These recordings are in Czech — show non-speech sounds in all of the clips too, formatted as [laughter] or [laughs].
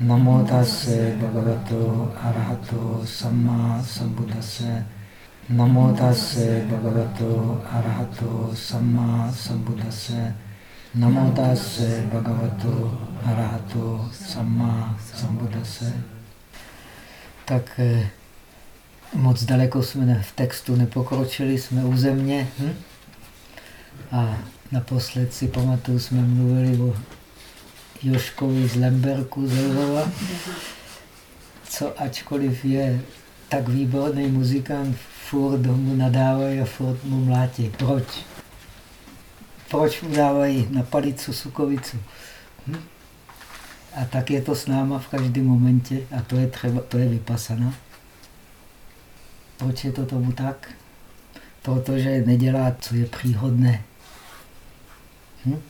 Namo tase bhagavato arahato samma sambuddhase. Namo tase bhagavato arahato samma sambuddhase. Namo tase bhagavato arahato samma sambuddhase. Tak eh, moc daleko jsme v textu nepokročili, jsme u země. Hm? A naposled si pamatuju, jsme mluvili o Joškovi z Lemberku z Lvova, co ačkoliv je tak výborný muzikant, furt mu nadávají a furt mu mlátí. Proč? Proč mu dávají na palicu sukovicu? Hm? A tak je to s náma v každém momentě a to je, třeba, to je vypasana. Proč je to tomu tak? Protože nedělá, co je příhodné. Hm?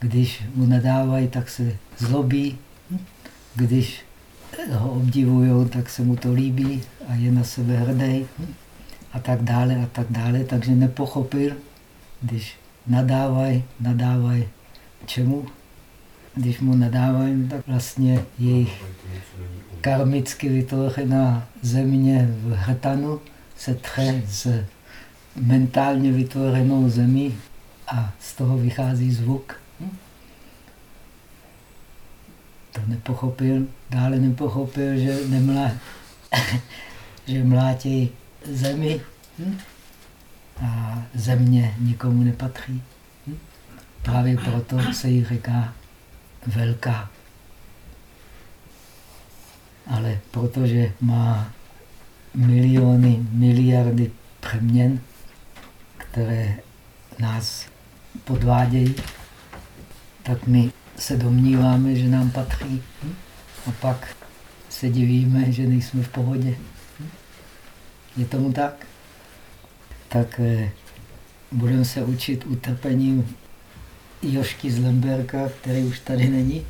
Když mu nadávají, tak se zlobí. Když ho obdivují, tak se mu to líbí a je na sebe hrdý. A tak dále, a tak dále. Takže nepochopil, když nadávají, nadávají čemu? Když mu nadávají, tak vlastně jejich karmicky vytvořená země v hrtanu se tře s mentálně vytvořenou zemí a z toho vychází zvuk. Hm? To nepochopil, dále nepochopil, že, nemlá, [laughs] že mlátí zemi hm? a země nikomu nepatří. Hm? Právě proto se jí říká velká. Ale protože má miliony, miliardy přeměn, které nás podvádějí, tak my se domníváme, že nám patří. A pak se divíme, že nejsme v pohodě. Je tomu tak? Tak eh, budeme se učit utrpením Jošky z Lemberka, který už tady není.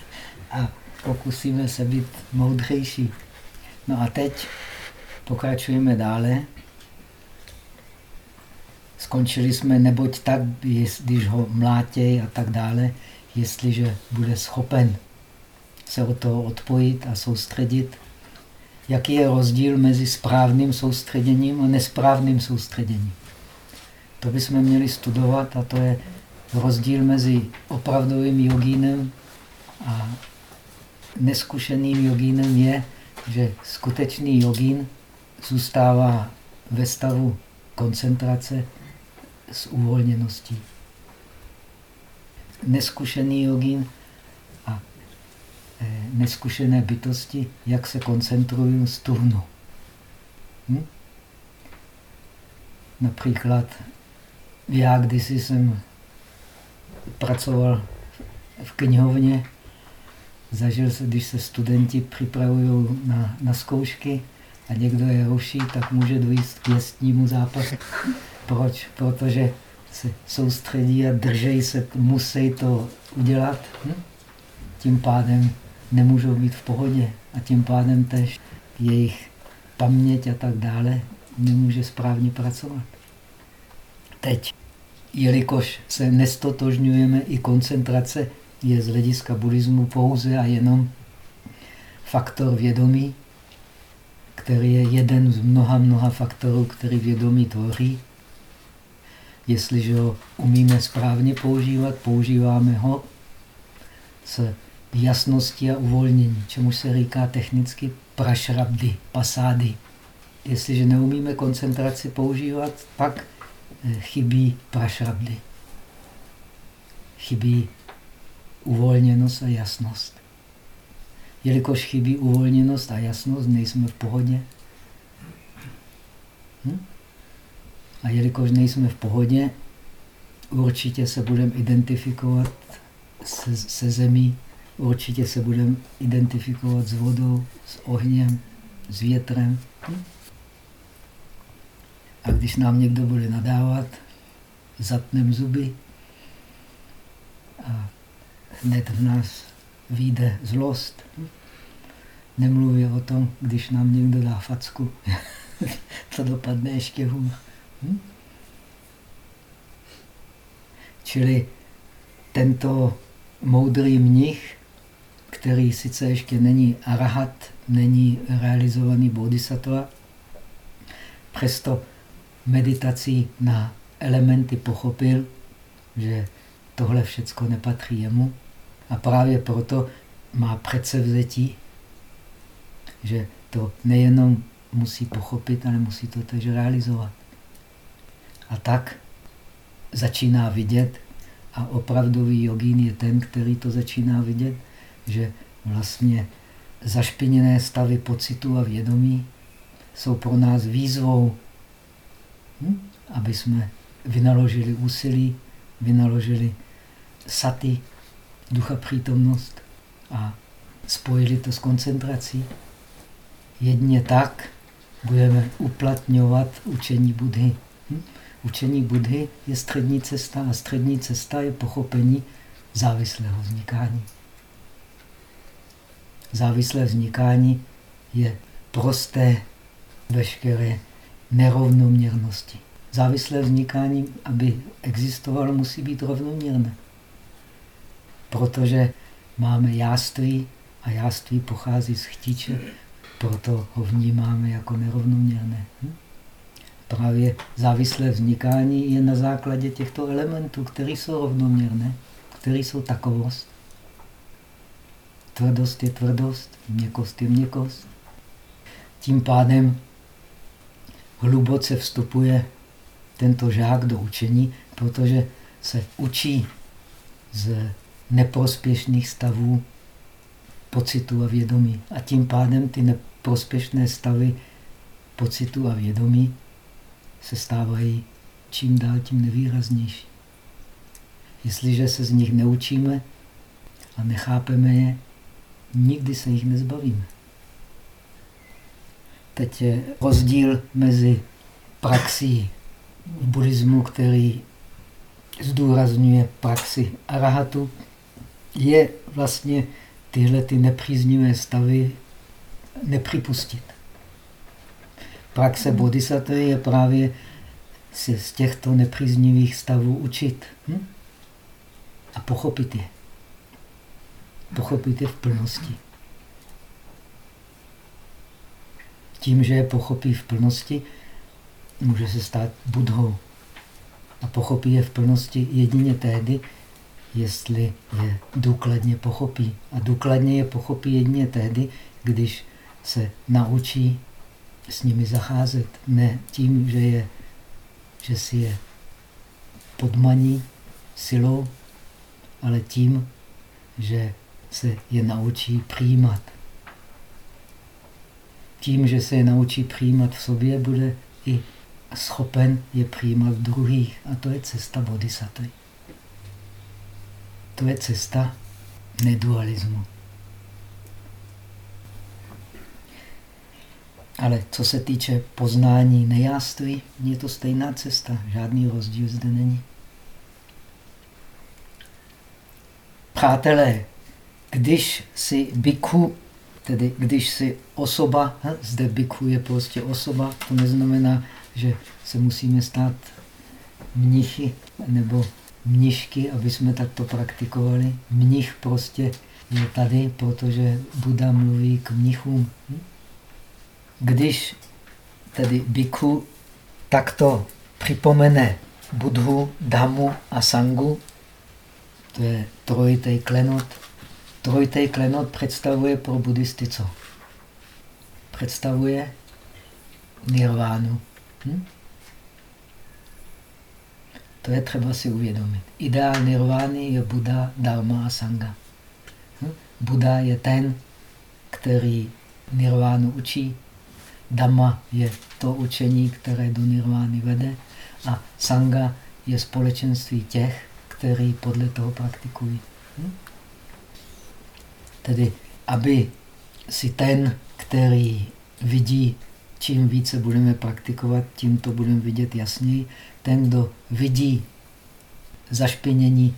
[laughs] a pokusíme se být moudřejší. No a teď pokračujeme dále. Skončili jsme, neboť tak, když ho mlátějí a tak dále, jestliže bude schopen se od toho odpojit a soustředit. Jaký je rozdíl mezi správným soustředěním a nesprávným soustředěním? To bychom měli studovat a to je rozdíl mezi opravdovým jogínem a neskušeným jogínem je, že skutečný jogín zůstává ve stavu koncentrace s uvolněností. Neskušený jogín a e, neskušené bytosti, jak se koncentrují, tuhnu. Hm? Například já kdysi jsem pracoval v knihovně, zažil se, když se studenti připravují na, na zkoušky a někdo je ruší, tak může dojít k jestnímu zápasu. Proč? Protože se soustředí a držej se, musí to udělat. Hm? Tím pádem nemůžou být v pohodě a tím pádem tež jejich paměť a tak dále nemůže správně pracovat. Teď, jelikož se nestotožňujeme, i koncentrace je z hlediska buddhismu pouze a jenom faktor vědomí, který je jeden z mnoha, mnoha faktorů, který vědomí tvoří. Jestliže ho umíme správně používat, používáme ho s jasností a uvolnění, čemu se říká technicky prašrabdy, pasády. Jestliže neumíme koncentraci používat, pak eh, chybí prašrabdy. Chybí uvolněnost a jasnost. Jelikož chybí uvolněnost a jasnost, nejsme v pohodě. Hm? A jelikož nejsme v pohodě, určitě se budeme identifikovat se, se zemí, určitě se budeme identifikovat s vodou, s ohněm, s větrem. A když nám někdo bude nadávat, zatnem zuby a hned v nás vyjde zlost. Nemluví o tom, když nám někdo dá facku, [laughs] to dopadne ještě hůř. Hm? Čili tento moudrý mnich který sice ještě není arahat, není realizovaný bodhisattva, přesto meditací na elementy pochopil, že tohle všecko nepatří jemu a právě proto má předsevzetí, že to nejenom musí pochopit, ale musí to tež realizovat. A tak začíná vidět, a opravdový jogín je ten, který to začíná vidět, že vlastně zašpiněné stavy pocitu a vědomí jsou pro nás výzvou, hm? aby jsme vynaložili úsilí, vynaložili saty, ducha přítomnost a spojili to s koncentrací. Jedně tak budeme uplatňovat učení Budhy. Učení Budhy je střední cesta a střední cesta je pochopení závislého vznikání. Závislé vznikání je prosté veškeré nerovnoměrnosti. Závislé vznikání, aby existovalo, musí být rovnoměrné. Protože máme jáství a jáství pochází z chtíče, proto ho vnímáme jako nerovnoměrné. Hm? Právě závislé vznikání je na základě těchto elementů, které jsou rovnoměrné, které jsou takovost. Tvrdost je tvrdost, měkost je měkost. Tím pádem hluboce vstupuje tento žák do učení, protože se učí z neprospěšných stavů pocitu a vědomí. A tím pádem ty neprospěšné stavy pocitu a vědomí se stávají čím dál tím nevýraznější. Jestliže se z nich neučíme a nechápeme je, nikdy se jich nezbavíme. Teď je rozdíl mezi praxí v buddhismu, který zdůrazňuje praxi arahatu, je vlastně tyhle ty nepříznivé stavy nepřipustit. Praxe bodhisattva je právě se z těchto nepříznivých stavů učit hm? a pochopit je. Pochopit je v plnosti. Tím, že je pochopí v plnosti, může se stát budhou. A pochopí je v plnosti jedině tehdy, jestli je důkladně pochopí. A důkladně je pochopí jedině tehdy, když se naučí s nimi zacházet. Ne tím, že, je, že si je podmaní silou, ale tím, že se je naučí přijímat. Tím, že se je naučí přijímat v sobě, bude i schopen je přijímat v druhých. A to je cesta bodhisattva. To je cesta nedualismu. Ale co se týče poznání nejáství, je to stejná cesta. Žádný rozdíl zde není. Přátelé, když si biku, tedy když si osoba, zde biku je prostě osoba, to neznamená, že se musíme stát mnichy nebo mnišky, aby jsme takto praktikovali. Mnich prostě je tady, protože Buda mluví k mnichům. Když tedy biku takto připomene Budhu, Damu a Sangu, to je trojitý klenot. Trojitý klenot představuje pro buddhisty co? Představuje nirvánu. Hm? To je třeba si uvědomit. Ideál nirvány je Buddha, Dharma a Sangha. Hm? Buddha je ten, který nirvánu učí. Dhamma je to učení, které do nirvány vede. A Sangha je společenství těch, kteří podle toho praktikují. Hm? Tedy, aby si ten, který vidí čím více budeme praktikovat, tím to budeme vidět jasněji. Ten, kdo vidí zašpinění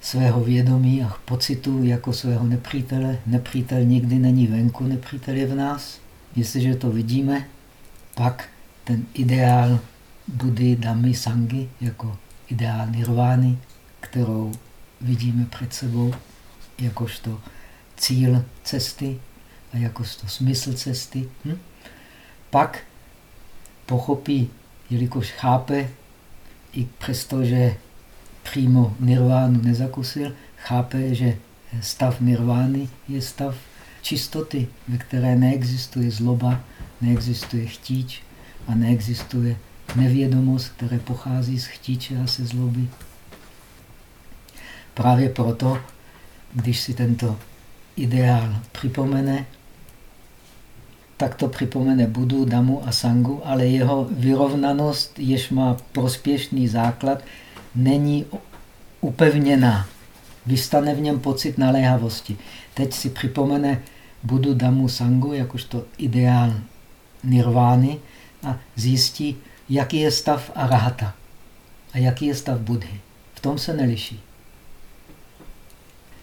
svého vědomí a pocitu jako svého nepřítele, nepřítel nikdy není venku, nepřítel je v nás. Jestliže to vidíme, pak ten ideál Budy, Damy, Sangy jako ideál nirvány, kterou vidíme před sebou, jakožto cíl cesty a jakožto smysl cesty. Hm? Pak pochopí, jelikož chápe, i přesto, že přímo nirvánu nezakusil, chápe, že stav nirvány je stav čistoty, ve které neexistuje zloba, neexistuje chtíč a neexistuje nevědomost, které pochází z chtíče a se zloby. Právě proto, když si tento ideál připomene, tak to připomene Budu, Damu a Sangu, ale jeho vyrovnanost, jež má prospěšný základ, není upevněná. Vystane v něm pocit naléhavosti. Teď si připomene Budu, Damu, Sangu jakožto ideál nirvány a zjistí, jaký je stav arahata a jaký je stav Budhy. V tom se neliší.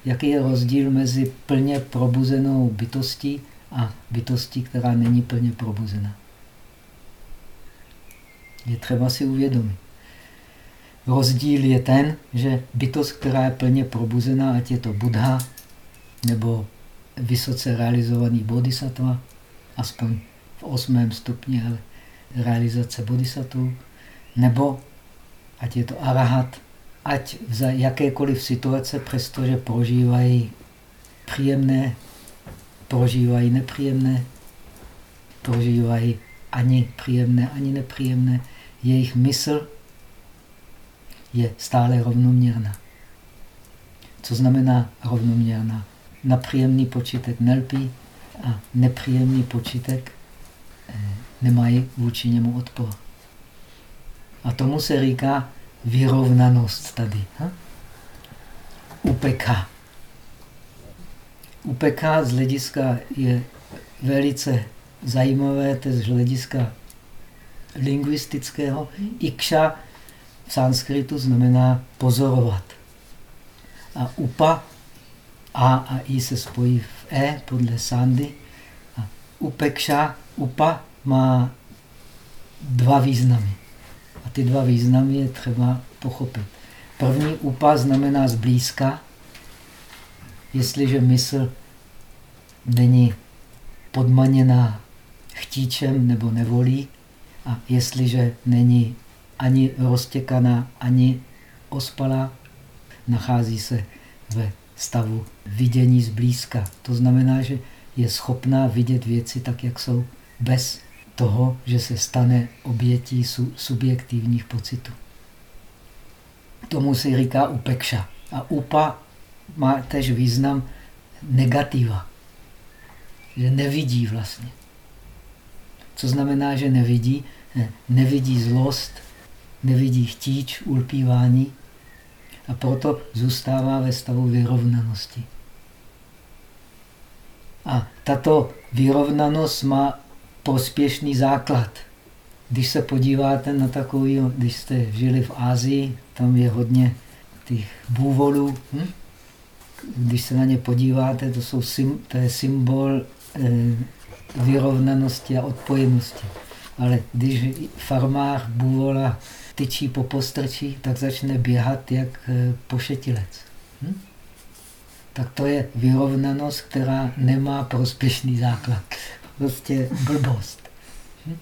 Jaký je rozdíl mezi plně probuzenou bytostí a bytostí, která není plně probuzena. Je třeba si uvědomit. Rozdíl je ten, že bytost, která je plně probuzená, ať je to Buddha nebo vysoce realizovaný bodhisattva, aspoň v osmém stupni realizace bodhisattva, nebo ať je to arahat, ať v jakékoliv situace, přestože prožívají příjemné, prožívají nepříjemné, prožívají ani příjemné, ani nepříjemné, jejich mysl je stále rovnoměrná. Co znamená rovnoměrná? Na příjemný počítek nelpí a nepříjemný počítek eh, nemají vůči němu odpor. A tomu se říká vyrovnanost tady. Ha? UPK. UPK z hlediska je velice zajímavé, to z hlediska lingvistického. Ikša v sanskritu znamená pozorovat. A upa, A a I se spojí v E podle Sandy. A upekša, upa má dva významy. A ty dva významy je třeba pochopit. První upa znamená zblízka. Jestliže mysl není podmaněná chtíčem nebo nevolí, a jestliže není ani roztěkaná, ani ospalá, nachází se ve stavu vidění zblízka. To znamená, že je schopná vidět věci tak, jak jsou, bez toho, že se stane obětí subjektivních pocitů. Tomu se říká upekša. A upa má tež význam negativa. Že nevidí vlastně. Co znamená, že nevidí? Nevidí zlost, nevidí chtíč, ulpívání a proto zůstává ve stavu vyrovnanosti. A tato vyrovnanost má prospěšný základ. Když se podíváte na takový, když jste žili v Ázii, tam je hodně těch bůvolů. Hm? Když se na ně podíváte, to, jsou to je symbol eh, vyrovnanosti a odpojenosti. Ale když farmář bůvola tyčí po postrčí, tak začne běhat jak eh, pošetilec. Hm? Tak to je vyrovnanost, která nemá prospěšný základ. Prostě blbost. Hm?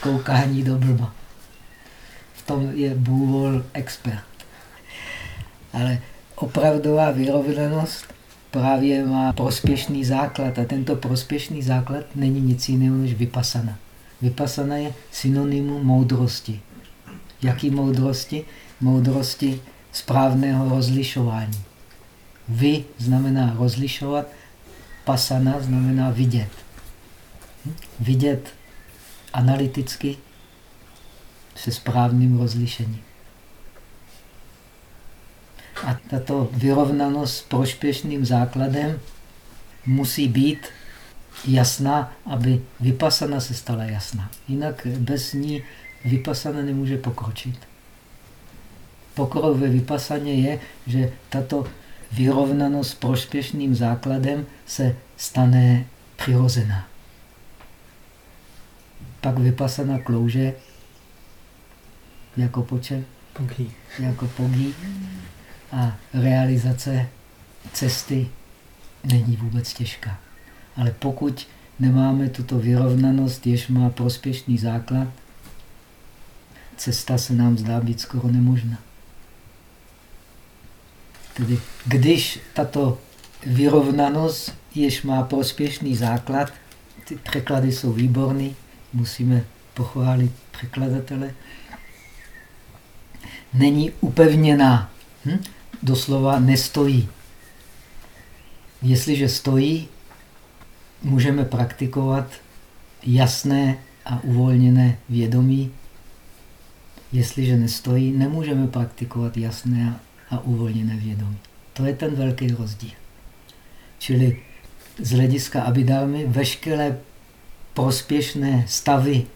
Koukání do blba. V tom je bůvol expert. Ale opravdová vyrovnanost právě má prospěšný základ a tento prospěšný základ není nic jiného než vypasana. Vypasana je synonymum moudrosti. Jaký moudrosti? Moudrosti správného rozlišování. Vy znamená rozlišovat, pasana znamená vidět. Hm? Vidět analyticky se správným rozlišením. A tato vyrovnanost s prospěšným základem musí být jasná, aby vypasana se stala jasná. Jinak bez ní vypasana nemůže pokročit. Pokrok ve vypasaně je, že tato vyrovnanost s prospěšným základem se stane přirozená. Pak vypasana klouže jako počet, jako pogý a realizace cesty není vůbec těžká. Ale pokud nemáme tuto vyrovnanost, jež má prospěšný základ, cesta se nám zdá být skoro nemožná. Tedy když tato vyrovnanost, jež má prospěšný základ, ty překlady jsou výborný, musíme pochválit překladatele, není upevněná, hm? doslova nestojí. Jestliže stojí, můžeme praktikovat jasné a uvolněné vědomí. Jestliže nestojí, nemůžeme praktikovat jasné a uvolněné vědomí. To je ten velký rozdíl. Čili z hlediska abidámy veškeré prospěšné stavy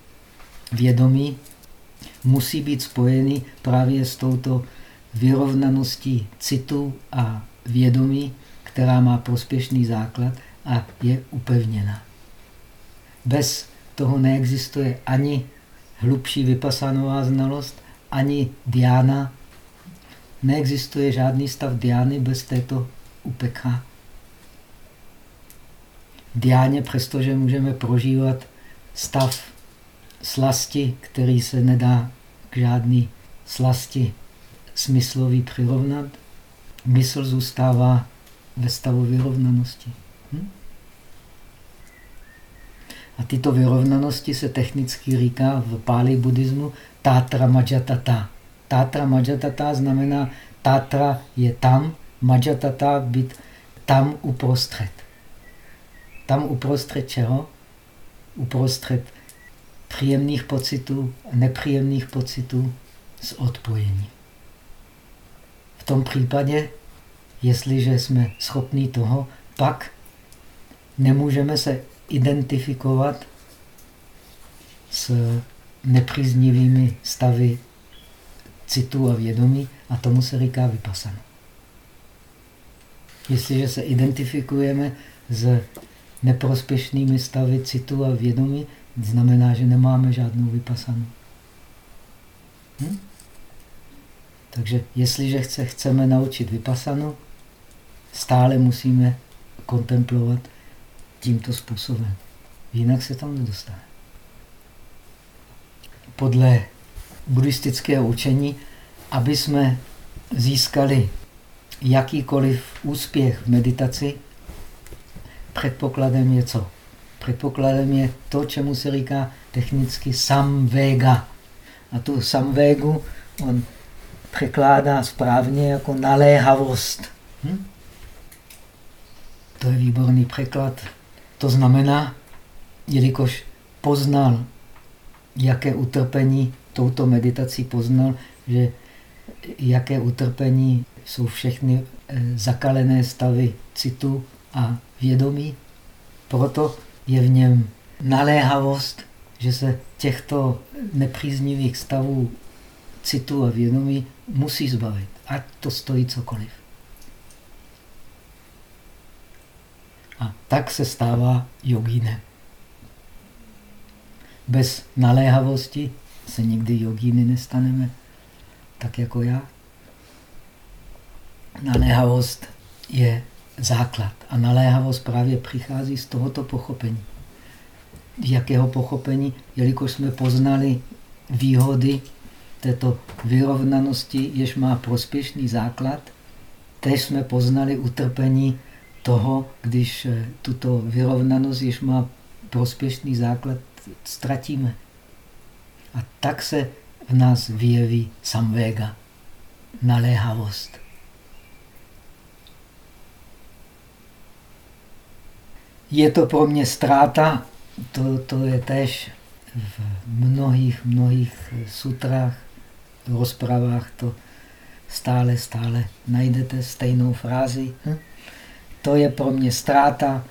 vědomí musí být spojeny právě s touto vyrovnaností citu a vědomí, která má prospěšný základ a je upevněna. Bez toho neexistuje ani hlubší vypasanová znalost, ani diána. Neexistuje žádný stav diány bez této upekha. Diáně, přestože můžeme prožívat stav slasti, který se nedá k žádný slasti smyslový přirovnat, mysl zůstává ve stavu vyrovnanosti. Hm? A tyto vyrovnanosti se technicky říká v pálí buddhismu tátra majatata. Tátra majatata znamená tátra je tam, majatata být tam uprostřed. Tam uprostřed čeho? Uprostřed příjemných pocitů, nepříjemných pocitů z odpojení. V tom případě, jestliže jsme schopni toho, pak nemůžeme se identifikovat s nepříznivými stavy citu a vědomí a tomu se říká vypasana. Jestliže se identifikujeme s neprospěšnými stavy citu a vědomí, znamená, že nemáme žádnou vypasanu. Hm? Takže jestliže chce, chceme naučit vypasanu, stále musíme kontemplovat tímto způsobem. Jinak se tam nedostane. Podle buddhistického učení, aby jsme získali jakýkoliv úspěch v meditaci, předpokladem je co? Předpokladem je to, čemu se říká technicky samvega. A tu samvégu on překládá správně jako naléhavost. Hm? To je výborný překlad. To znamená, jelikož poznal, jaké utrpení touto meditací poznal, že jaké utrpení jsou všechny eh, zakalené stavy citu a vědomí. Proto je v něm naléhavost, že se těchto nepříznivých stavů citu a vědomí musí zbavit, ať to stojí cokoliv. A tak se stává jogínem. Bez naléhavosti se nikdy jogíny nestaneme, tak jako já. Naléhavost je základ. A naléhavost právě přichází z tohoto pochopení. Jakého pochopení? Jelikož jsme poznali výhody této vyrovnanosti, jež má prospěšný základ, tež jsme poznali utrpení toho, když eh, tuto vyrovnanost, jež má prospěšný základ, ztratíme. A tak se v nás vyjeví samvéga, naléhavost. Je to pro mě ztráta, to, to je tež v mnohých, mnohých sutrách, rozpravách to stále, stále najdete stejnou frázi. Hm? To je pro mě ztráta,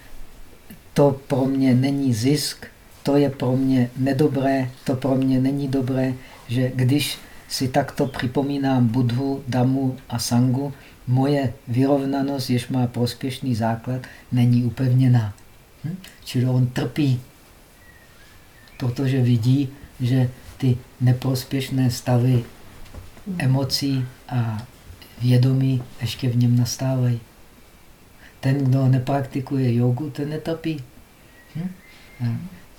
to pro mě není zisk, to je pro mě nedobré, to pro mě není dobré, že když si takto připomínám Budhu, Damu a Sangu, moje vyrovnanost, jež má prospěšný základ, není upevněná. Hm? Čili on trpí, protože vidí, že ty neprospěšné stavy emocí a vědomí ještě v něm nastávají. Ten, kdo nepraktikuje jogu, ten netapí. Hm?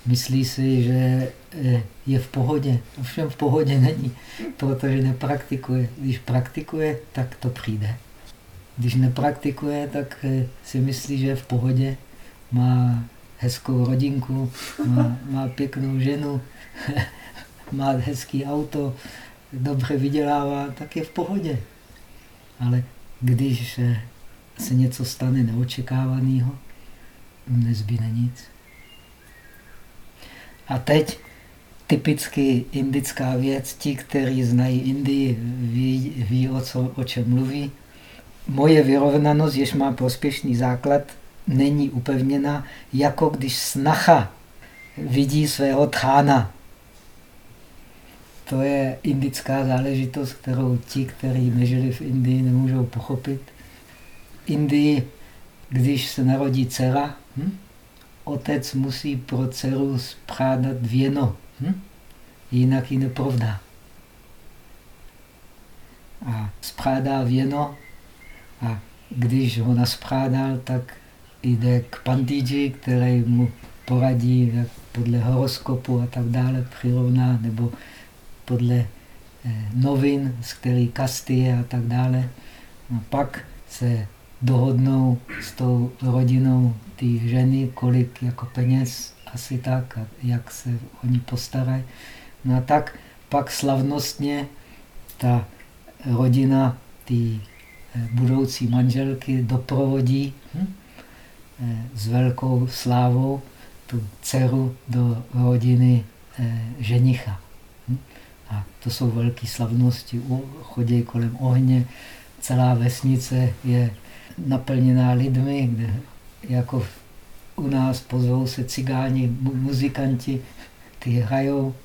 Myslí si, že eh, je v pohodě. Ovšem v pohodě není, protože nepraktikuje. Když praktikuje, tak to přijde. Když nepraktikuje, tak eh, si myslí, že je v pohodě. Má hezkou rodinku, má, má pěknou ženu, [laughs] má hezký auto, dobře vydělává, tak je v pohodě. Ale když eh, se něco stane neočekávaného, nezbyne nic. A teď typicky indická věc, ti, kteří znají Indii, ví, ví o, co, o čem mluví. Moje vyrovnanost, jež má prospěšný základ, není upevněna, jako když snacha vidí svého thána. To je indická záležitost, kterou ti, kteří nežili v Indii, nemůžou pochopit. Indii, když se narodí dcera, hm? otec musí pro dceru sprádat věno, hm? jinak ji neprovdá. A sprádá věno a když ho nasprádal, tak jde k pandíži, který mu poradí jak podle horoskopu a tak dále, přirovná, nebo podle eh, novin, z který kasty je a tak dále. A pak se dohodnou s tou rodinou té ženy, kolik jako peněz, asi tak, a jak se oni postarají. No a tak pak slavnostně ta rodina té eh, budoucí manželky doprovodí hm, eh, s velkou slávou tu dceru do rodiny eh, ženicha. Hm. A to jsou velké slavnosti, chodí kolem ohně, celá vesnice je naplněná lidmi, kde jako u nás pozvou se cigáni, muzikanti, ty hrajou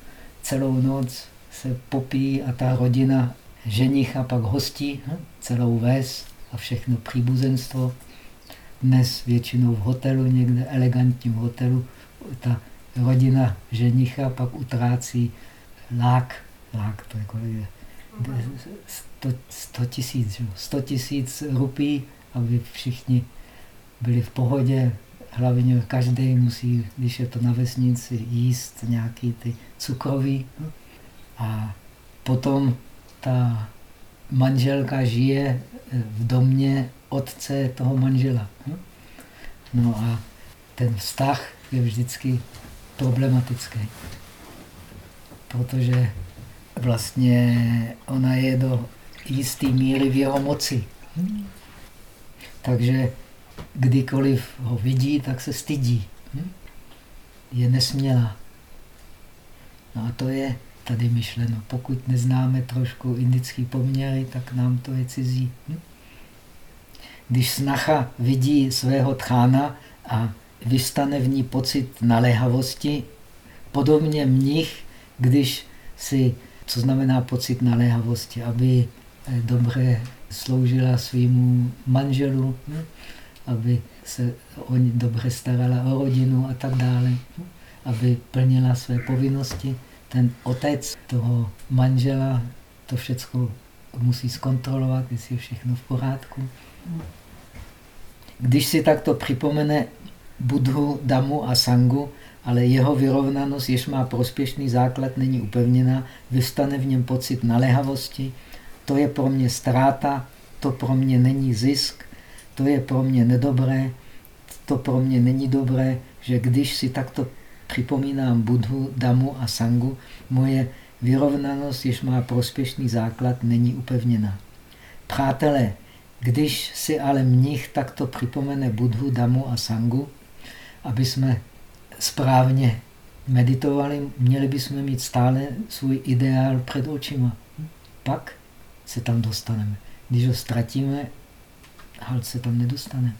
celou noc, se popí a ta rodina ženicha pak hostí hm, celou ves a všechno příbuzenstvo. Dnes většinou v hotelu, někde elegantním hotelu, ta rodina ženicha pak utrácí lák, lák to je kolik 100 tisíc, 100 tisíc rupí aby všichni byli v pohodě. Hlavně každý musí, když je to na vesnici, jíst nějaký ty cukroví. A potom ta manželka žije v domě otce toho manžela. No a ten vztah je vždycky problematický, protože vlastně ona je do jisté míry v jeho moci. Takže kdykoliv ho vidí, tak se stydí. Hm? Je nesmělá. No a to je tady myšleno. Pokud neznáme trošku indický poměry, tak nám to je cizí. Hm? Když snacha vidí svého tchána a vystane v ní pocit naléhavosti, podobně mnich, když si, co znamená pocit naléhavosti, aby eh, dobře sloužila svýmu manželu, hm? aby se o ní dobře starala o rodinu a tak dále, hm? aby plnila své povinnosti. Ten otec toho manžela to všechno musí zkontrolovat, jestli je všechno v pořádku. Když si takto připomene Budhu, Damu a Sangu, ale jeho vyrovnanost, jež má prospěšný základ, není upevněná, vystane v něm pocit naléhavosti, to je pro mě ztráta, to pro mě není zisk, to je pro mě nedobré, to pro mě není dobré, že když si takto připomínám Budhu, Damu a Sangu, moje vyrovnanost, jež má prospěšný základ, není upevněna. Přátelé, když si ale mnich takto připomene Budhu, Damu a Sangu, aby jsme správně meditovali, měli bychom mít stále svůj ideál před očima. Pak se tam dostaneme. Když ho ztratíme, halt se tam nedostane.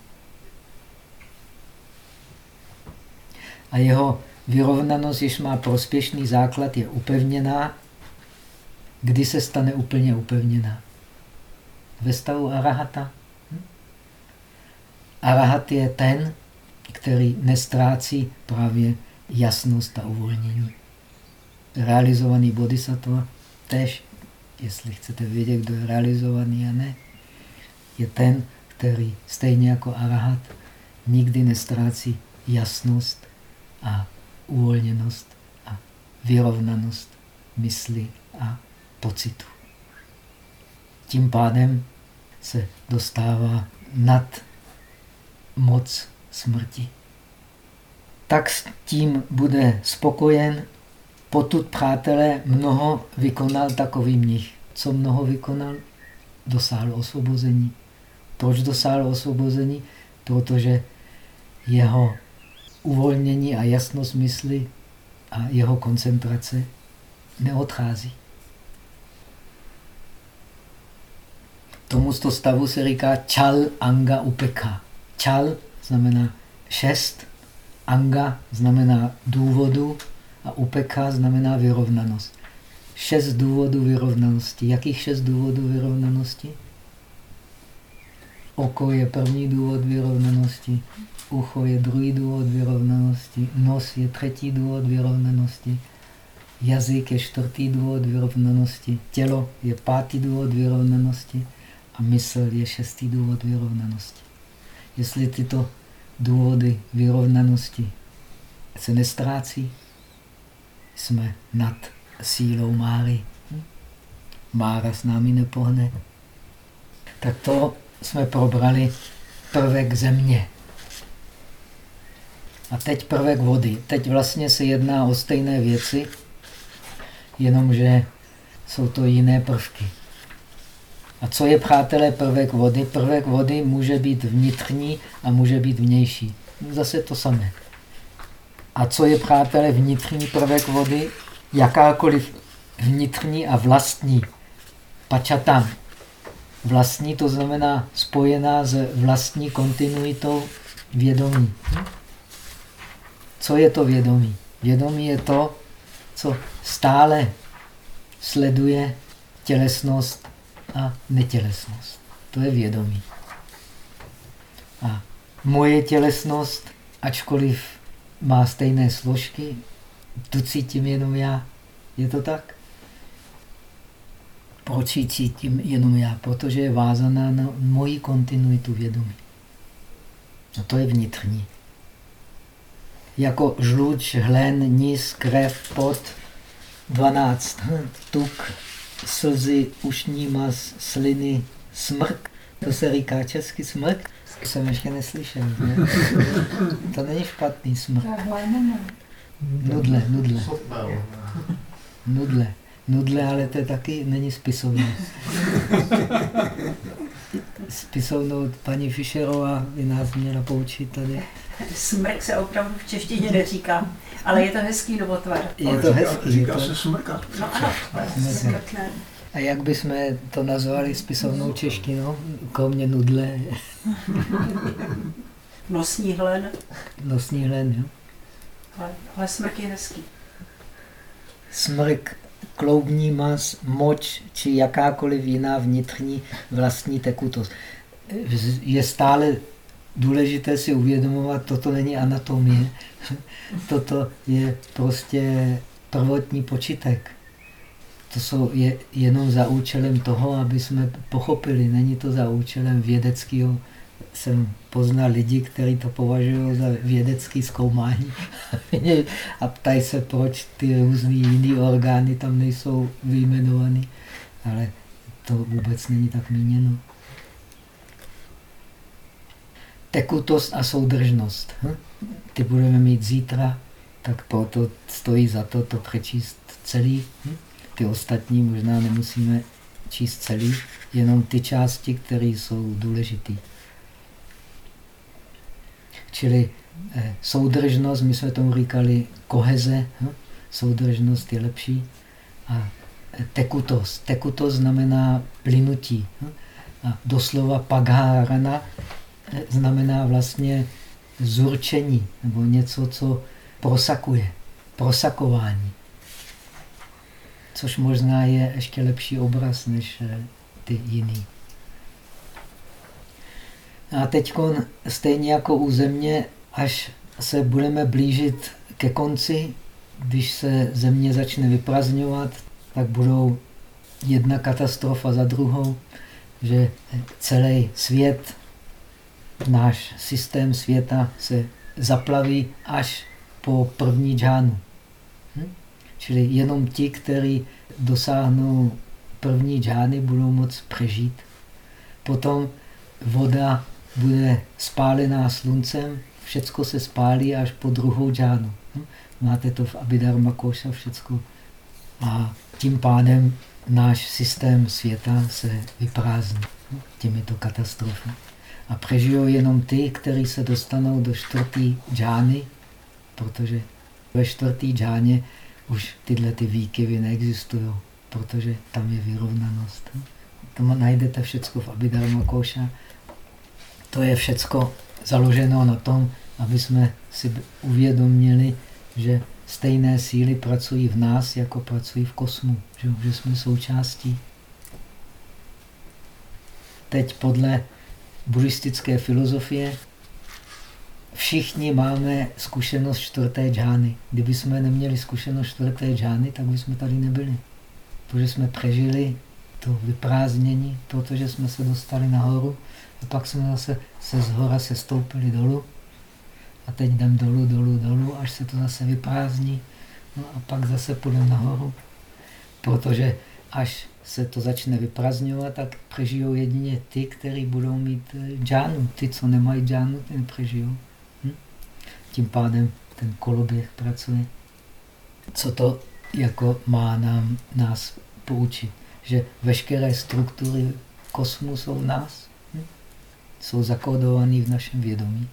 A jeho vyrovnanost, jež má prospěšný základ, je upevněná, kdy se stane úplně upevněná. Ve stavu arahata. Hm? Arahat je ten, který nestrácí právě jasnost a uvolnění. Realizovaný bodhisattva tež jestli chcete vědět, kdo je realizovaný a ne, je ten, který stejně jako arahat nikdy nestrácí jasnost a uvolněnost a vyrovnanost mysli a pocitu. Tím pádem se dostává nad moc smrti. Tak s tím bude spokojen, potud, přátelé, mnoho vykonal takový mnich. Co mnoho vykonal? Dosáhl osvobození. Proč dosáhl osvobození? Protože jeho uvolnění a jasnost mysli a jeho koncentrace neodchází. Tomuto stavu se říká čal anga upeka. Čal znamená šest, anga znamená důvodu a upeka znamená vyrovnanost. Šest důvodů vyrovnanosti. Jakých šest důvodů vyrovnanosti? Oko je první důvod vyrovnanosti, ucho je druhý důvod vyrovnanosti, nos je třetí důvod vyrovnanosti, jazyk je čtvrtý důvod vyrovnanosti, tělo je pátý důvod vyrovnanosti a mysl je šestý důvod vyrovnanosti. Jestli tyto důvody vyrovnanosti se nestrácí, jsme nad sílou Máry. Mára s námi nepohne. Tak to jsme probrali prvek země. A teď prvek vody. Teď vlastně se jedná o stejné věci, jenomže jsou to jiné prvky. A co je, přátelé, prvek vody? Prvek vody může být vnitřní a může být vnější. Zase to samé. A co je, přátelé, vnitřní prvek vody? Jakákoliv vnitřní a vlastní. Pačatam. Vlastní to znamená spojená s vlastní kontinuitou vědomí. Co je to vědomí? Vědomí je to, co stále sleduje tělesnost a netělesnost. To je vědomí. A moje tělesnost, ačkoliv má stejné složky, tu cítím jenom já. Je to tak? Proč ji cítím jenom já? Protože je vázaná na moji kontinuitu vědomí. A to je vnitřní. Jako žluč, hlen, níz, krev, pot, 12. Tuk, slzy, ušní mas, sliny, smrk. To se říká česky smrk. To jsem ještě neslyšel. Ne? [laughs] To není špatný smrk. Nudle, nudle. Nudle. Nudle, ale to taky není spisovné. Spisovnou paní Fischerová by nás měla poučit tady. Smrk se opravdu v češtině neříká, ale je to hezký novotvar. Je to hezký. Říká to... se smrkat. No ano, smrkne. A jak bychom to nazvali spisovnou češtinou? Kromě nudle. [laughs] Nosní hlen, Nosní hlen, jo? ale, ale smrk je hezký. Smrk, kloubní mas, moč či jakákoliv jiná vnitřní vlastní tekutost. Je stále důležité si uvědomovat, toto není anatomie. [laughs] Toto je prostě prvotní počitek. To jsou je, jenom za účelem toho, aby jsme pochopili. Není to za účelem vědeckého. Jsem poznal lidi, kteří to považují za vědecké zkoumání [laughs] a ptají se, proč ty různé jiné orgány tam nejsou vyjmenované. Ale to vůbec není tak míněno. Tekutost a soudržnost. Hm? Ty budeme mít zítra, tak proto stojí za to to přečíst celý. Hm? Ty ostatní možná nemusíme číst celý, jenom ty části, které jsou důležité. Čili eh, soudržnost, my jsme tomu říkali koheze, hm? soudržnost je lepší. A eh, tekutost. Tekutost znamená plynutí. Hm? A doslova paghárana eh, znamená vlastně zurčení, nebo něco, co prosakuje, prosakování. Což možná je ještě lepší obraz než eh, ty jiný. A teď stejně jako u země, až se budeme blížit ke konci, když se země začne vyprazňovat, tak budou jedna katastrofa za druhou, že celý svět náš systém světa se zaplaví až po první džánu. Čili jenom ti, kteří dosáhnou první džány, budou moct přežít. Potom voda bude spálená sluncem, všecko se spálí až po druhou džánu. Hm? Máte to v Abhidharma Koša všecko. A tím pádem náš systém světa se vyprázdní hm? těmito katastrofy. A přežijou jenom ty, kteří se dostanou do čtvrtý džány, protože ve čtvrtý džáně už tyhle ty výkyvy neexistují, protože tam je vyrovnanost. Tam najdete všecko v Abhidharma Koša. To je všecko založeno na tom, aby jsme si uvědomili, že stejné síly pracují v nás, jako pracují v kosmu, že, že jsme součástí. Teď podle buddhistické filozofie všichni máme zkušenost čtvrté džány. Kdyby jsme neměli zkušenost čtvrté džány, tak bychom tady nebyli. Protože jsme přežili to vyprázdnění, protože jsme se dostali nahoru a pak jsme zase se z hora se stoupili dolů a teď jdem dolů, dolů, dolů, až se to zase vyprázdní no a pak zase půjdeme nahoru, protože až se to začne vyprazňovat, tak přežijou jedině ty, kteří budou mít džánu. Ty, co nemají džánu, ty nepřežijou. Hm? Tím pádem ten koloběh pracuje. Co to jako má nám, nás poučit? Že veškeré struktury kosmu jsou v nás. Hm? Jsou zakódované v našem vědomí.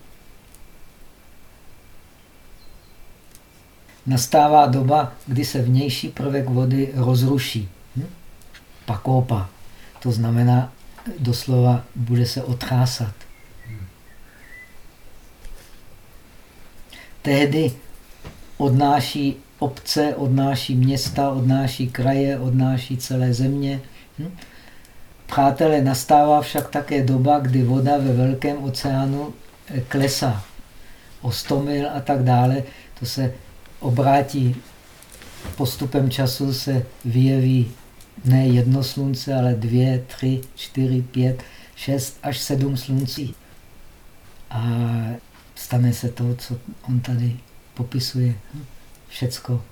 Nastává doba, kdy se vnější prvek vody rozruší pakópa. To znamená, doslova bude se otřásat. Tehdy odnáší obce, odnáší města, odnáší kraje, odnáší celé země. Hm? Přátelé, nastává však také doba, kdy voda ve velkém oceánu eh, klesá o 100 mil a tak dále. To se obrátí postupem času se vyjeví ne jedno slunce, ale dvě, tři, čtyři, pět, šest až sedm sluncí. A stane se to, co on tady popisuje. Všecko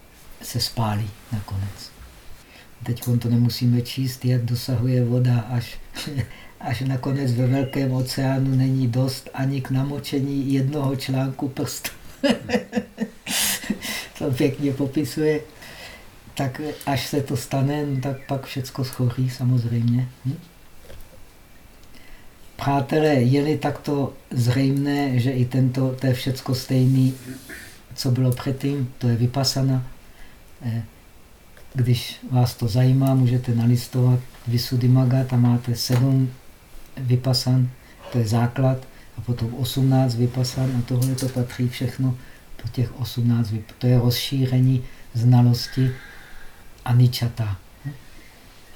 se spálí nakonec. Teď to nemusíme číst, jak dosahuje voda, až, [laughs] až nakonec ve velkém oceánu není dost ani k namočení jednoho článku prstu. [laughs] to pěkně popisuje tak až se to stane, no tak pak všecko schoří samozřejmě. Hm? Přátelé, je-li takto zřejmé, že i tento, to je všecko stejný, co bylo předtím, to je vypasana. Eh, když vás to zajímá, můžete nalistovat Visuddhimaga, tam máte sedm vypasan, to je základ, a potom 18 vypasan a tohle to patří všechno po těch 18 vypasan. To je rozšíření znalosti aničata.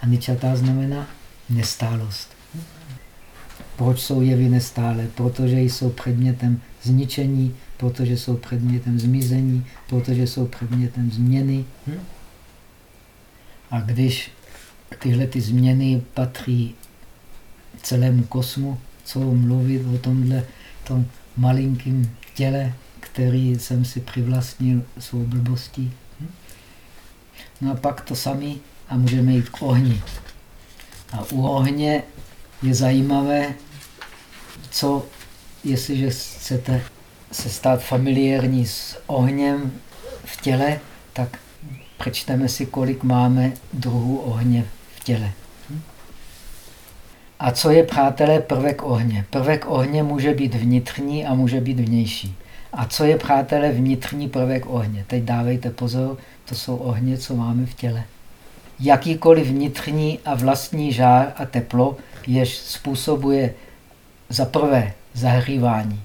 Aničata znamená nestálost. Proč jsou jevy nestále? Protože jsou předmětem zničení, protože jsou předmětem zmizení, protože jsou předmětem změny. A když tyhle ty změny patří celému kosmu, co mluvit o tomhle tom malinkém těle, který jsem si přivlastnil svou blbostí. No a pak to samé a můžeme jít k ohni. A u ohně je zajímavé, co, jestliže chcete se stát familiární s ohněm v těle, tak přečteme si, kolik máme druhů ohně v těle. A co je, přátelé, prvek ohně? Prvek ohně může být vnitřní a může být vnější. A co je, přátelé, vnitřní prvek ohně? Teď dávejte pozor, to jsou ohně, co máme v těle. Jakýkoliv vnitřní a vlastní žár a teplo, jež způsobuje za prvé zahřívání.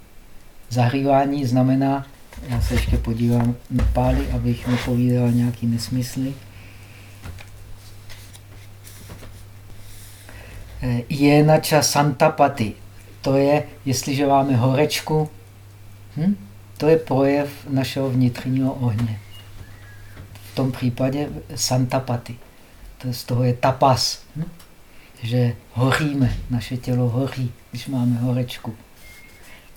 Zahřívání znamená, já se ještě podívám na pály, abych nepovídal nějaký nesmysly. Eh, je nača santapaty. To je, jestliže máme horečku, hm? to je projev našeho vnitřního ohně tom případě santapati. To z toho je tapas, hm? že hoříme, naše tělo hoří, když máme horečku.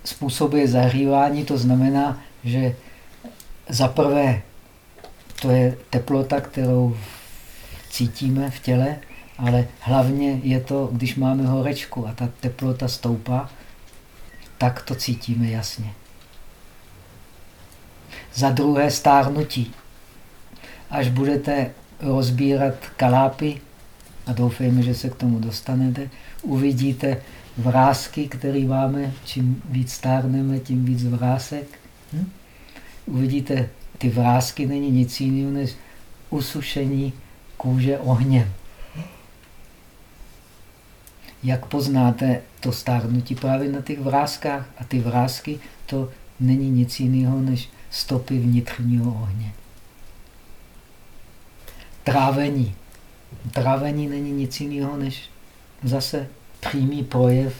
způsobuje zahřívání, to znamená, že za prvé to je teplota, kterou cítíme v těle, ale hlavně je to, když máme horečku a ta teplota stoupá, tak to cítíme jasně. Za druhé stárnutí. Až budete rozbírat kalápy, a doufejme, že se k tomu dostanete, uvidíte vrázky, které máme. Čím víc stárneme, tím víc vrásek. Hm? Uvidíte, ty vrázky není nic jiného než usušení kůže ohněm. Jak poznáte to stárnutí právě na těch vrázkách? A ty vrázky, to není nic jiného než stopy vnitřního ohně. Trávení. Trávení není nic jiného než zase přímý projev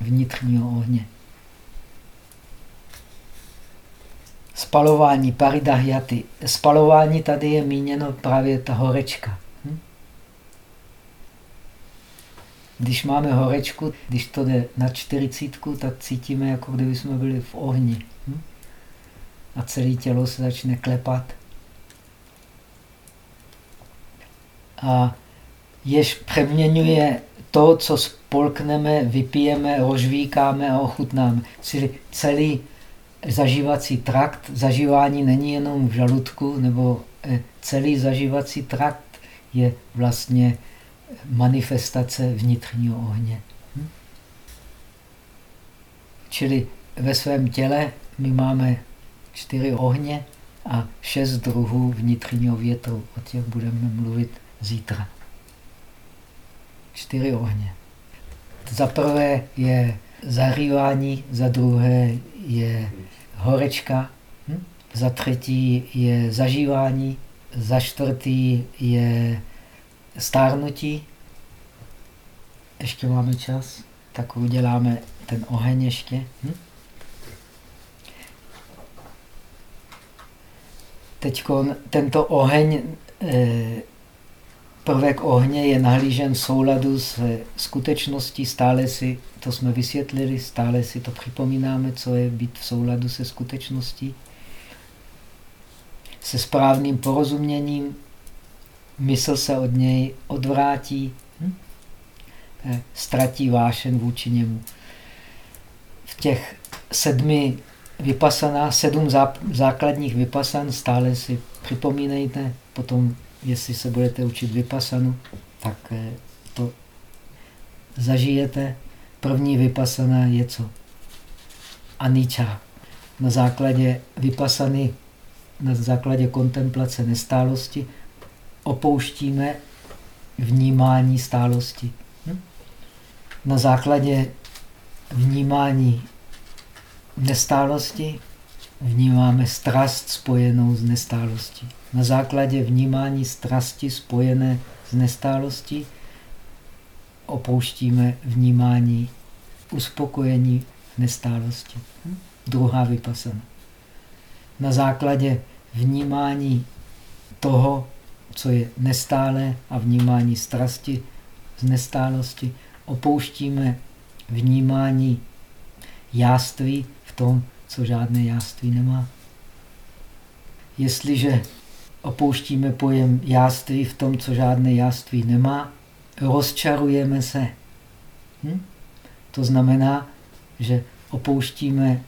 vnitřního ohně. Spalování, paridahyaty. Spalování tady je míněno právě ta horečka. Hm? Když máme horečku, když to jde na čtyřicítku, tak cítíme, jako kdyby jsme byli v ohni. Hm? A celé tělo se začne klepat. A jež přeměňuje to, co spolkneme, vypijeme, rožvíkáme a ochutnáme. Čili celý zažívací trakt, zažívání není jenom v žaludku, nebo eh, celý zažívací trakt je vlastně manifestace vnitřního ohně. Hm? Čili ve svém těle my máme čtyři ohně a šest druhů vnitřního větru. O těch budeme mluvit zítra. Čtyři ohně. Za prvé je zahřívání, za druhé je horečka, hm? za třetí je zažívání, za čtvrtý je stárnutí. Ještě máme čas, tak uděláme ten oheň ještě. Hm? Teď tento oheň eh, prvek ohně je nahlížen v souladu s skutečností, stále si, to jsme vysvětlili, stále si to připomínáme, co je být v souladu se skutečností. Se správným porozuměním mysl se od něj odvrátí, hm? Eh, ztratí vášen vůči němu. V těch sedmi vypasaná, sedm základních vypasan stále si připomínejte, potom jestli se budete učit vypasanu, tak eh, to zažijete. První vypasana je co? Aniča. Na základě vypasany, na základě kontemplace nestálosti opouštíme vnímání stálosti. Hm? Na základě vnímání nestálosti vnímáme strast spojenou s nestálostí na základě vnímání strasti spojené s nestálostí opouštíme vnímání uspokojení v nestálosti. Hm? Druhá vypasana. Na základě vnímání toho, co je nestálé a vnímání strasti z nestálosti, opouštíme vnímání jáství v tom, co žádné jáství nemá. Jestliže opouštíme pojem jáství v tom, co žádné jáství nemá, rozčarujeme se. Hm? To znamená, že opouštíme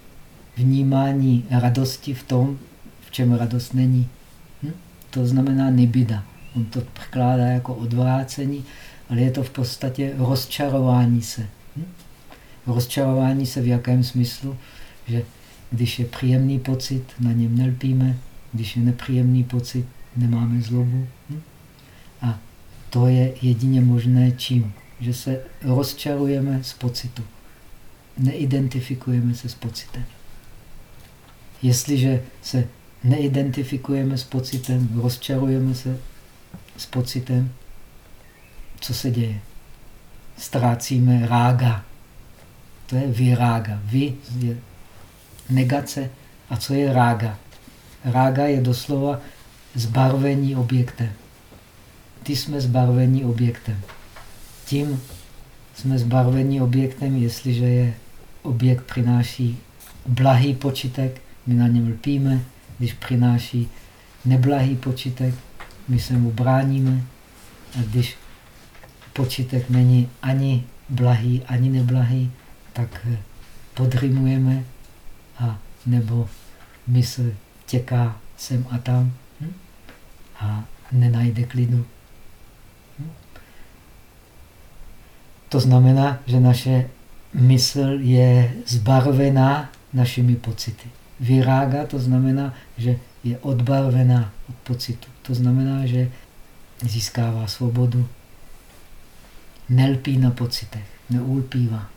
vnímání radosti v tom, v čem radost není. Hm? To znamená nibida. On to překládá jako odvrácení, ale je to v podstatě rozčarování se. Hm? Rozčarování se v jakém smyslu? Že když je příjemný pocit, na něm nelpíme, když je nepříjemný pocit, nemáme zlobu. Hm? A to je jedině možné čím? Že se rozčarujeme z pocitu. Neidentifikujeme se s pocitem. Jestliže se neidentifikujeme s pocitem, rozčarujeme se s pocitem, co se děje? Ztrácíme rága. To je vyrága. Vy je negace. A co je rága? Rága je doslova zbarvení objektem. Ty jsme zbarvení objektem. Tím jsme zbarvení objektem, jestliže je objekt přináší blahý počitek, my na něm lpíme. Když přináší neblahý počitek, my se mu bráníme. A když počitek není ani blahý, ani neblahý, tak podrimujeme a nebo mysl těká sem a tam hm? a nenajde klidu. Hm? To znamená, že naše mysl je zbarvená našimi pocity. Virága to znamená, že je odbarvená od pocitu. To znamená, že získává svobodu. Nelpí na pocitech, neulpívá.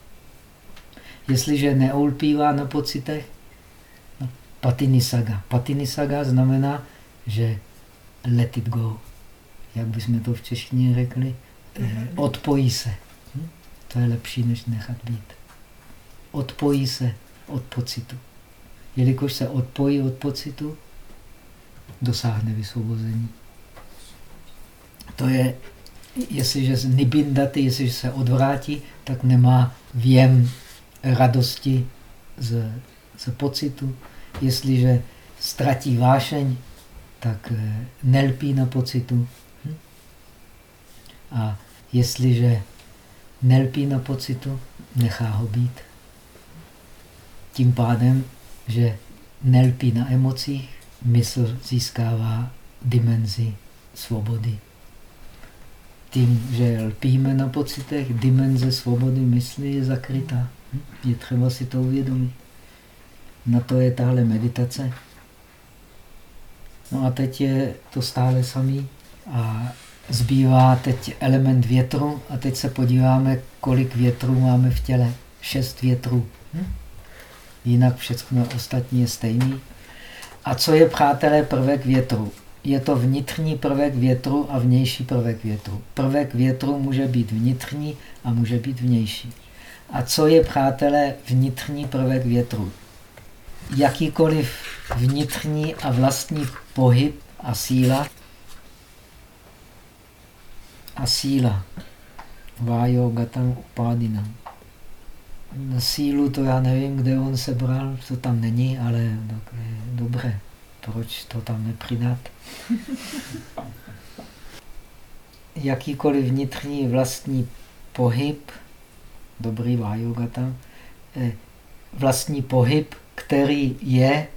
Jestliže neulpívá na pocitech, patinisaga. Patinisaga znamená, že let it go. Jak bychom to v češtině řekli? Eh, odpojí se. Hm? To je lepší, než nechat být. Odpojí se od pocitu. Jelikož se odpojí od pocitu, dosáhne vysvobození. To je, jestliže z nibindaty, jestliže se odvrátí, tak nemá věm radosti z, z pocitu. Jestliže ztratí vášeň, tak eh, nelpí na pocitu. Hm? A jestliže nelpí na pocitu, nechá ho být. Tím pádem, že nelpí na emocích, mysl získává dimenzi svobody. Tím, že lpíme na pocitech, dimenze svobody mysli je zakrytá. Hm? Je třeba si to uvědomit. Na to je tahle meditace. No a teď je to stále samý a zbývá teď element větru a teď se podíváme, kolik větrů máme v těle. Šest větrů. Hm? Jinak všechno ostatní je stejný. A co je, přátelé, prvek větru? Je to vnitřní prvek větru a vnější prvek větru. Prvek větru může být vnitřní a může být vnější. A co je, přátelé, vnitřní prvek větru? Jakýkoliv vnitřní a vlastní pohyb a síla a síla. Vájo gatam. Na sílu to já nevím, kde on se bral, to tam není, ale dobře, proč to tam nepřidat? [laughs] Jakýkoliv vnitřní vlastní pohyb, dobrý vájogata, eh, vlastní pohyb, který je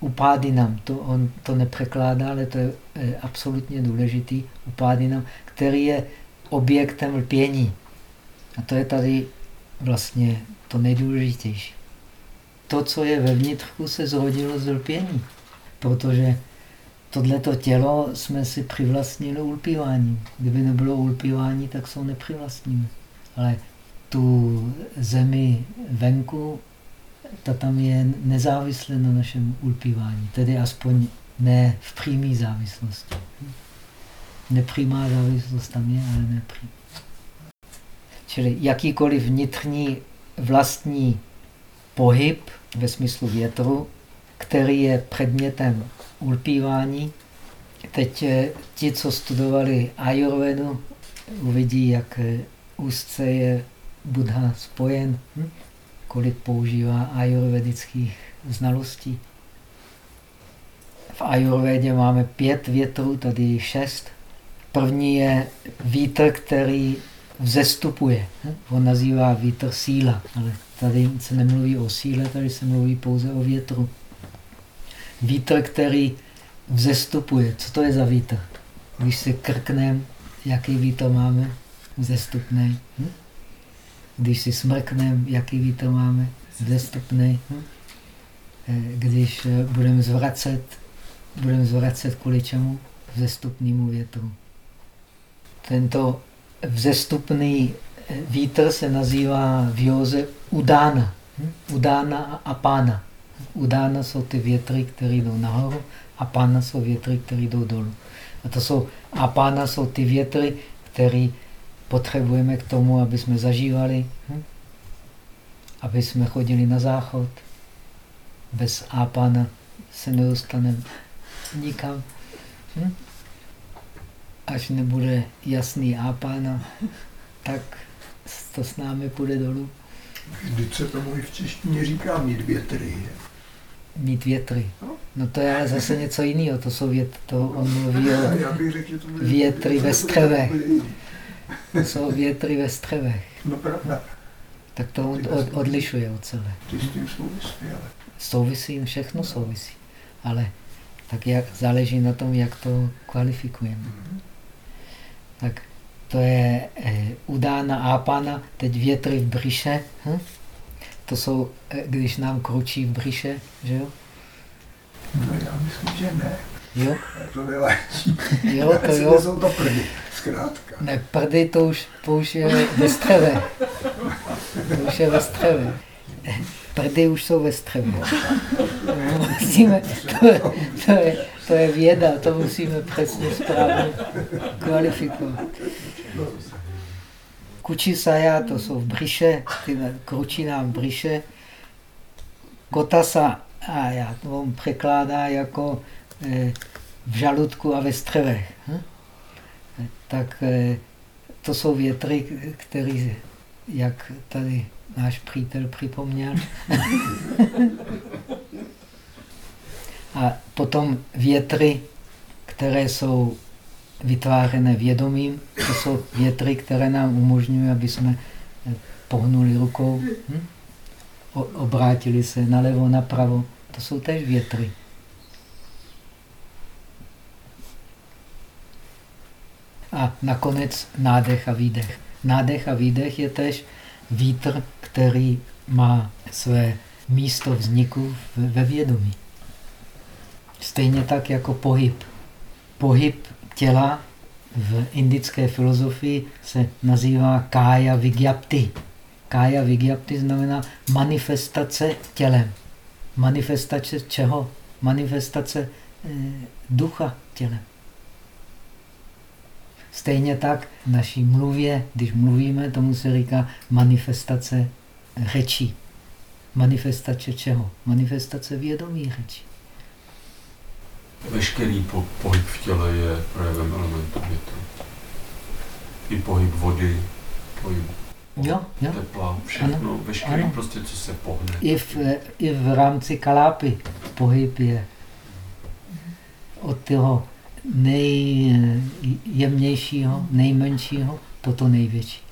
upádinam, to on to nepřekládá, ale to je eh, absolutně důležitý, upádinam, který je objektem lpění. A to je tady vlastně to nejdůležitější. To, co je ve vnitřku, se zrodilo z lpění, protože tohleto tělo jsme si přivlastnili ulpíváním. Kdyby nebylo ulpívání, tak jsou nepřivlastníme. Ale tu zemi venku, ta tam je nezávislé na našem ulpívání, tedy aspoň ne v přímé závislosti. Nepřímá závislost tam je, ale nepřímá. Čili jakýkoliv vnitřní vlastní pohyb ve smyslu větru, který je předmětem ulpívání. Teď eh, ti, co studovali Ayurvedu, uvidí, jak eh, úzce je Buddha spojen, hm? Kolik používá ayurvedických znalostí. V Ayurvedě máme pět větrů, tady šest. První je vítr, který vzestupuje. On nazývá vítr síla, ale tady se nemluví o síle, tady se mluví pouze o větru. Vítr, který vzestupuje. Co to je za vítr? Když se krkneme, jaký vítr máme? Vzestupný. Hm? Když si smrkneme, jaký vítr máme? Vzestupný. Hm? Eh, když eh, budeme zvracet, budeme zvracet kvůli čemu? Vzestupnému větru. Tento vzestupný vítr se nazývá v józe udána. Hm? Udána a pána. Udána jsou ty větry, které jdou nahoru, a pána jsou větry, které jdou dolů. A to jsou, a pána jsou ty větry, které potřebujeme k tomu, aby jsme zažívali, hm? aby jsme chodili na záchod. Bez ápána se nedostaneme nikam. Hm? až nebude jasný ápána, tak to s námi půjde dolů. Vždyť se tomu i v češtině říká mít větry. Mít větry. No to je ale zase něco jiného. To jsou vět, to on mluví o větry ve střevech. To jsou větry ve střevech. No pravda, Tak to on od, odlišuje od celé. ty s tím souvisí, ale Souvisí, všechno souvisí. Ale tak jak, záleží na tom, jak to kvalifikujeme. Tak to je eh, udána ápana, teď větry v břiše. Hm? To jsou, eh, když nám kručí v břiše, že jo? no já myslím, že ne. Jo, To jo, to jo. jsou to prdy, zkrátka. Ne, prdy to už, to už je ve střeve. To už je ve střeve. Prdy už jsou ve střeve. No, musíme, to, je, to, je, to je věda, to musíme přesně správně kvalifikovat. Kučisaja, to jsou v břiše, ty kručí nám v břiše. Kotasa, a já to on překládá jako eh, v žaludku a ve střevech. Hm? Tak eh, to jsou větry, které, jak tady náš přítel připomněl. [laughs] A potom větry, které jsou vytvářené vědomím, to jsou větry, které nám umožňují, aby jsme eh, pohnuli rukou, hm? Obrátili se nalevo, napravo. To jsou též větry. A nakonec nádech a výdech. Nádech a výdech je tež vítr, který má své místo vzniku ve vědomí. Stejně tak jako pohyb. Pohyb těla v indické filozofii se nazývá kája vigyapti. Kája vigyapti znamená manifestace tělem. Manifestace čeho? Manifestace eh, ducha tělem. Stejně tak v naší mluvě, když mluvíme, tomu se říká manifestace řečí. Manifestace čeho? Manifestace vědomí řečí. Veškerý po, pohyb v těle je projevem elementu větru. I pohyb vody, pohyb Jo, jo. tepla, všechno, Ano, veškerý ano. prostě, co se pohne. I v, I v rámci kalápy pohyb je od toho nejjemnějšího, nejmenšího po to největší.